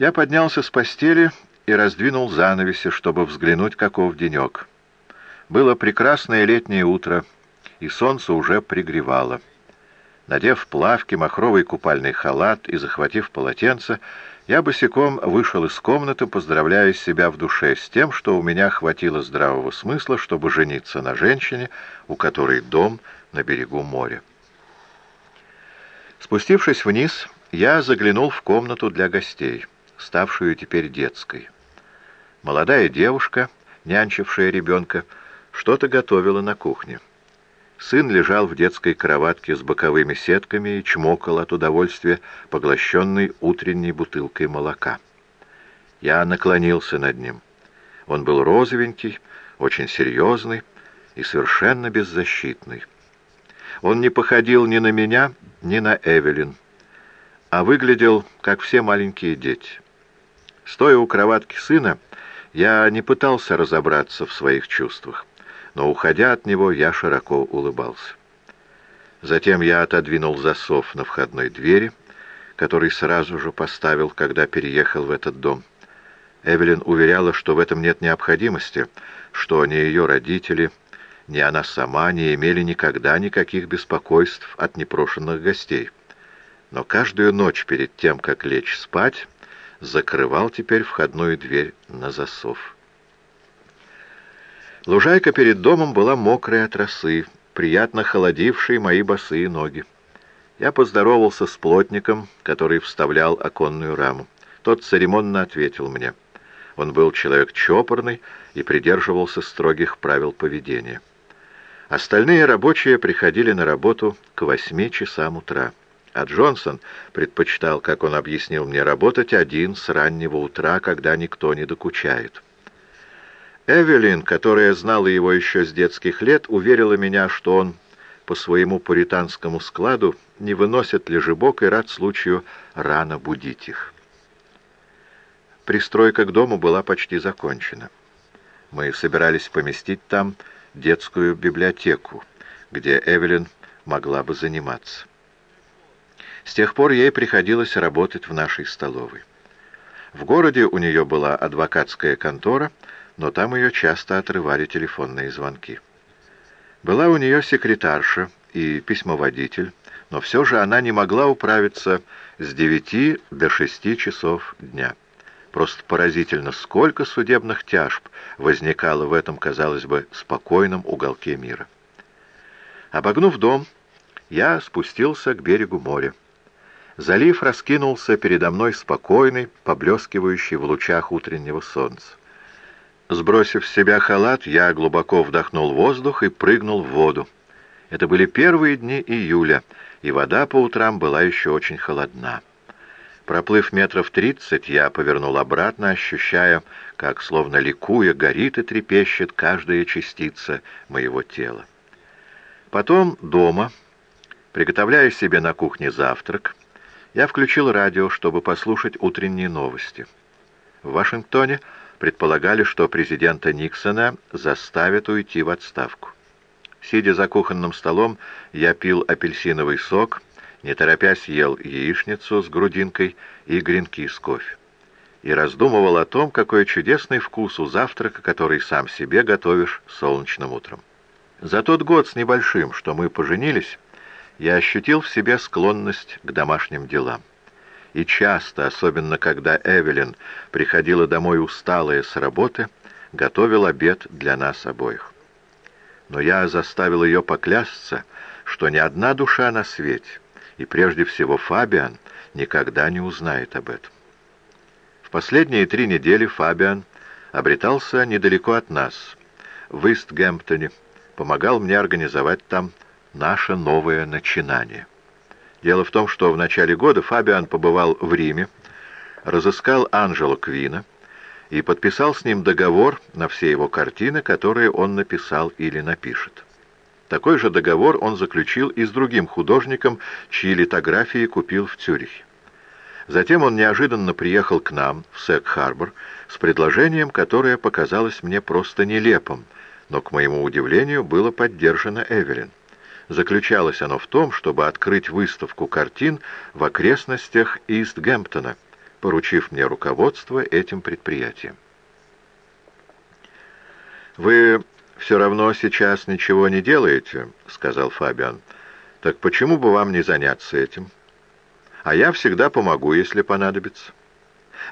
Я поднялся с постели и раздвинул занавеси, чтобы взглянуть, каков денек. Было прекрасное летнее утро, и солнце уже пригревало. Надев плавки, махровый купальный халат и захватив полотенце, я босиком вышел из комнаты, поздравляя себя в душе с тем, что у меня хватило здравого смысла, чтобы жениться на женщине, у которой дом на берегу моря. Спустившись вниз, я заглянул в комнату для гостей, ставшую теперь детской. Молодая девушка, нянчившая ребенка, что-то готовила на кухне. Сын лежал в детской кроватке с боковыми сетками и чмокал от удовольствия, поглощенный утренней бутылкой молока. Я наклонился над ним. Он был розовенький, очень серьезный и совершенно беззащитный. Он не походил ни на меня, ни на Эвелин, а выглядел, как все маленькие дети. Стоя у кроватки сына, я не пытался разобраться в своих чувствах но, уходя от него, я широко улыбался. Затем я отодвинул засов на входной двери, который сразу же поставил, когда переехал в этот дом. Эвелин уверяла, что в этом нет необходимости, что ни ее родители, ни она сама не имели никогда никаких беспокойств от непрошенных гостей. Но каждую ночь перед тем, как лечь спать, закрывал теперь входную дверь на засов. Лужайка перед домом была мокрая от росы, приятно холодившей мои босые ноги. Я поздоровался с плотником, который вставлял оконную раму. Тот церемонно ответил мне. Он был человек чопорный и придерживался строгих правил поведения. Остальные рабочие приходили на работу к восьми часам утра. А Джонсон предпочитал, как он объяснил мне, работать один с раннего утра, когда никто не докучает. Эвелин, которая знала его еще с детских лет, уверила меня, что он по своему пуританскому складу не выносит лежебок и рад случаю рано будить их. Пристройка к дому была почти закончена. Мы собирались поместить там детскую библиотеку, где Эвелин могла бы заниматься. С тех пор ей приходилось работать в нашей столовой. В городе у нее была адвокатская контора — но там ее часто отрывали телефонные звонки. Была у нее секретарша и письмоводитель, но все же она не могла управиться с девяти до шести часов дня. Просто поразительно, сколько судебных тяжб возникало в этом, казалось бы, спокойном уголке мира. Обогнув дом, я спустился к берегу моря. Залив раскинулся передо мной спокойный, поблескивающий в лучах утреннего солнца. Сбросив с себя халат, я глубоко вдохнул воздух и прыгнул в воду. Это были первые дни июля, и вода по утрам была еще очень холодна. Проплыв метров тридцать, я повернул обратно, ощущая, как, словно ликуя, горит и трепещет каждая частица моего тела. Потом дома, приготовляя себе на кухне завтрак, я включил радио, чтобы послушать утренние новости. В Вашингтоне предполагали, что президента Никсона заставят уйти в отставку. Сидя за кухонным столом, я пил апельсиновый сок, не торопясь ел яичницу с грудинкой и гренки с кофе. И раздумывал о том, какой чудесный вкус у завтрака, который сам себе готовишь солнечным утром. За тот год с небольшим, что мы поженились, я ощутил в себе склонность к домашним делам и часто, особенно когда Эвелин приходила домой усталая с работы, готовил обед для нас обоих. Но я заставил ее поклясться, что ни одна душа на свете, и прежде всего Фабиан, никогда не узнает об этом. В последние три недели Фабиан обретался недалеко от нас, в Истгемптоне, помогал мне организовать там наше новое начинание. Дело в том, что в начале года Фабиан побывал в Риме, разыскал Анжело Квина и подписал с ним договор на все его картины, которые он написал или напишет. Такой же договор он заключил и с другим художником, чьи литографии купил в Цюрихе. Затем он неожиданно приехал к нам, в Сек-Харбор, с предложением, которое показалось мне просто нелепым, но, к моему удивлению, было поддержано Эвелин. Заключалось оно в том, чтобы открыть выставку картин в окрестностях Истгемптона, поручив мне руководство этим предприятием. «Вы все равно сейчас ничего не делаете», — сказал Фабиан. «Так почему бы вам не заняться этим? А я всегда помогу, если понадобится.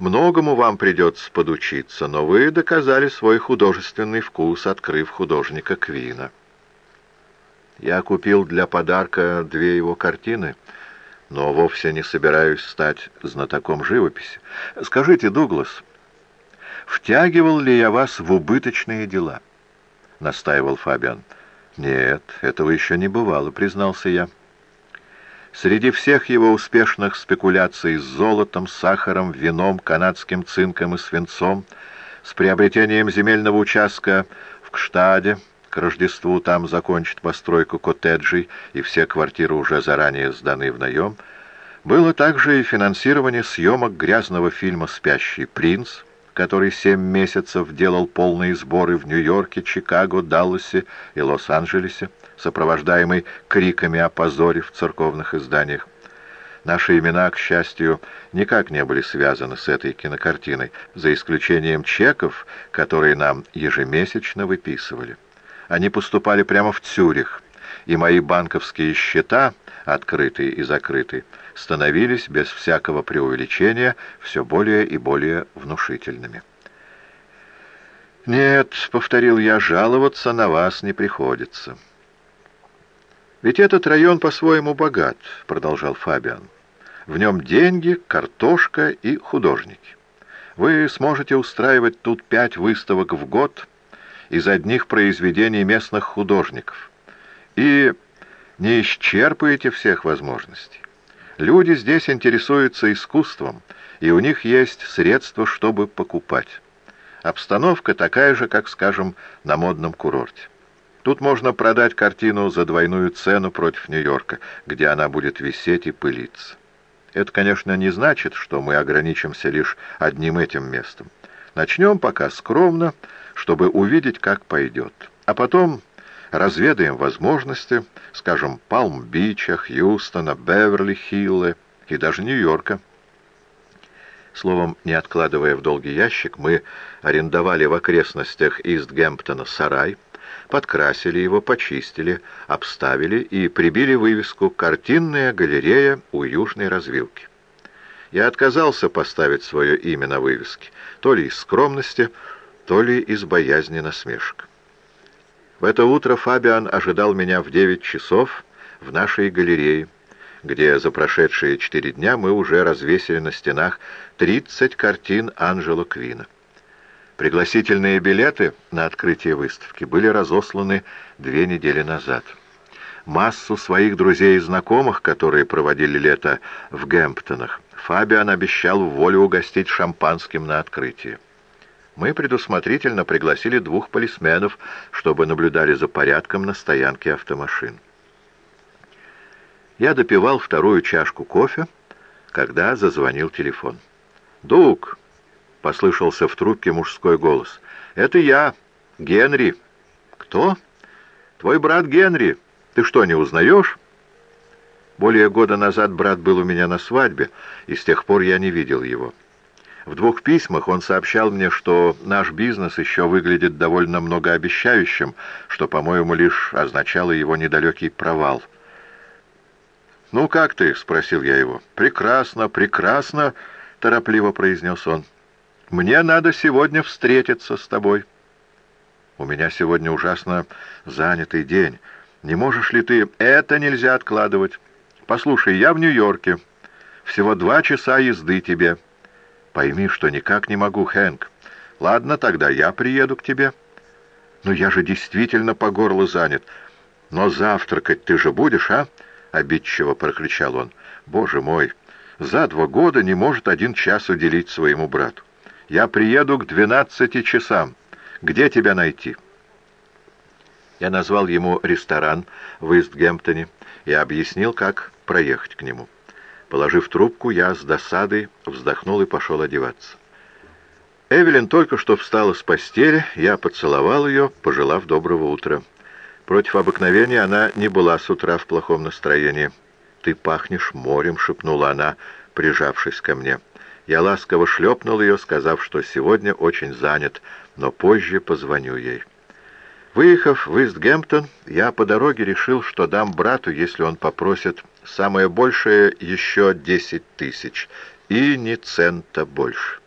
Многому вам придется подучиться, но вы доказали свой художественный вкус, открыв художника Квина». Я купил для подарка две его картины, но вовсе не собираюсь стать знатоком живописи. Скажите, Дуглас, втягивал ли я вас в убыточные дела?» — настаивал Фабиан. «Нет, этого еще не бывало», — признался я. Среди всех его успешных спекуляций с золотом, сахаром, вином, канадским цинком и свинцом, с приобретением земельного участка в Кштаде, к Рождеству там закончат постройку коттеджей, и все квартиры уже заранее сданы в наем, было также и финансирование съемок грязного фильма «Спящий принц», который семь месяцев делал полные сборы в Нью-Йорке, Чикаго, Далласе и Лос-Анджелесе, сопровождаемый криками о позоре в церковных изданиях. Наши имена, к счастью, никак не были связаны с этой кинокартиной, за исключением чеков, которые нам ежемесячно выписывали. Они поступали прямо в Цюрих, и мои банковские счета, открытые и закрытые, становились без всякого преувеличения все более и более внушительными. «Нет», — повторил я, — «жаловаться на вас не приходится». «Ведь этот район по-своему богат», — продолжал Фабиан. «В нем деньги, картошка и художники. Вы сможете устраивать тут пять выставок в год — из одних произведений местных художников. И не исчерпаете всех возможностей. Люди здесь интересуются искусством, и у них есть средства, чтобы покупать. Обстановка такая же, как, скажем, на модном курорте. Тут можно продать картину за двойную цену против Нью-Йорка, где она будет висеть и пылиться. Это, конечно, не значит, что мы ограничимся лишь одним этим местом. Начнем пока скромно, чтобы увидеть, как пойдет. А потом разведаем возможности, скажем, Палм-Бича, Хьюстона, Беверли-Хиллы и даже Нью-Йорка. Словом, не откладывая в долгий ящик, мы арендовали в окрестностях Ист-Гемптона сарай, подкрасили его, почистили, обставили и прибили вывеску «Картинная галерея у южной развилки». Я отказался поставить свое имя на вывеске, то ли из скромности, то ли из боязни насмешек. В это утро Фабиан ожидал меня в девять часов в нашей галерее, где за прошедшие четыре дня мы уже развесили на стенах тридцать картин Анжело Квина. Пригласительные билеты на открытие выставки были разосланы две недели назад. Массу своих друзей и знакомых, которые проводили лето в Гэмптонах, Фабиан обещал в волю угостить шампанским на открытие мы предусмотрительно пригласили двух полисменов, чтобы наблюдали за порядком на стоянке автомашин. Я допивал вторую чашку кофе, когда зазвонил телефон. «Дуг!» — послышался в трубке мужской голос. «Это я, Генри». «Кто?» «Твой брат Генри. Ты что, не узнаешь?» Более года назад брат был у меня на свадьбе, и с тех пор я не видел его. В двух письмах он сообщал мне, что наш бизнес еще выглядит довольно многообещающим, что, по-моему, лишь означало его недалекий провал. «Ну, как ты?» — спросил я его. «Прекрасно, прекрасно!» — торопливо произнес он. «Мне надо сегодня встретиться с тобой». «У меня сегодня ужасно занятый день. Не можешь ли ты...» «Это нельзя откладывать. Послушай, я в Нью-Йорке. Всего два часа езды тебе». Пойми, что никак не могу, Хэнк. Ладно, тогда я приеду к тебе. Но я же действительно по горло занят. Но завтракать ты же будешь, а? Обидчиво прокричал он. Боже мой, за два года не может один час уделить своему брату. Я приеду к двенадцати часам. Где тебя найти?» Я назвал ему ресторан в Истгемптоне и объяснил, как проехать к нему. Положив трубку, я с досадой вздохнул и пошел одеваться. Эвелин только что встала с постели, я поцеловал ее, пожелав доброго утра. Против обыкновения она не была с утра в плохом настроении. «Ты пахнешь морем», — шепнула она, прижавшись ко мне. Я ласково шлепнул ее, сказав, что сегодня очень занят, но позже позвоню ей. Выехав в Истгемптон, я по дороге решил, что дам брату, если он попросит, самое большее еще десять тысяч, и ни цента больше.